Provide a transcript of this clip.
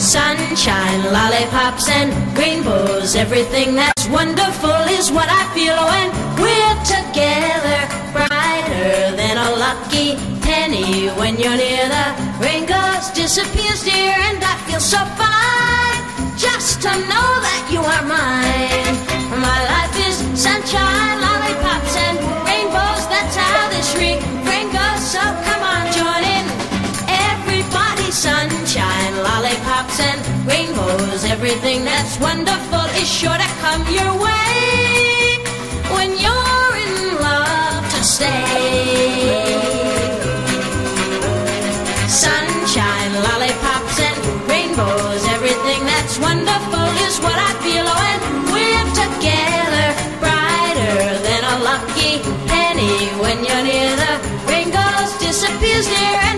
Sunshine, lollipops, and rainbows. Everything that's wonderful is what I feel when we're together. Brighter than a lucky penny when you're near. The rain goes, disappears, dear, and I feel so fine. Just to know Everything that's wonderful is sure to come your way when you're in love to stay. Sunshine, lollipops, and rainbows. Everything that's wonderful is what I feel. Oh, and we're together, brighter than a lucky penny. When you're near, the rain goes, disappears near.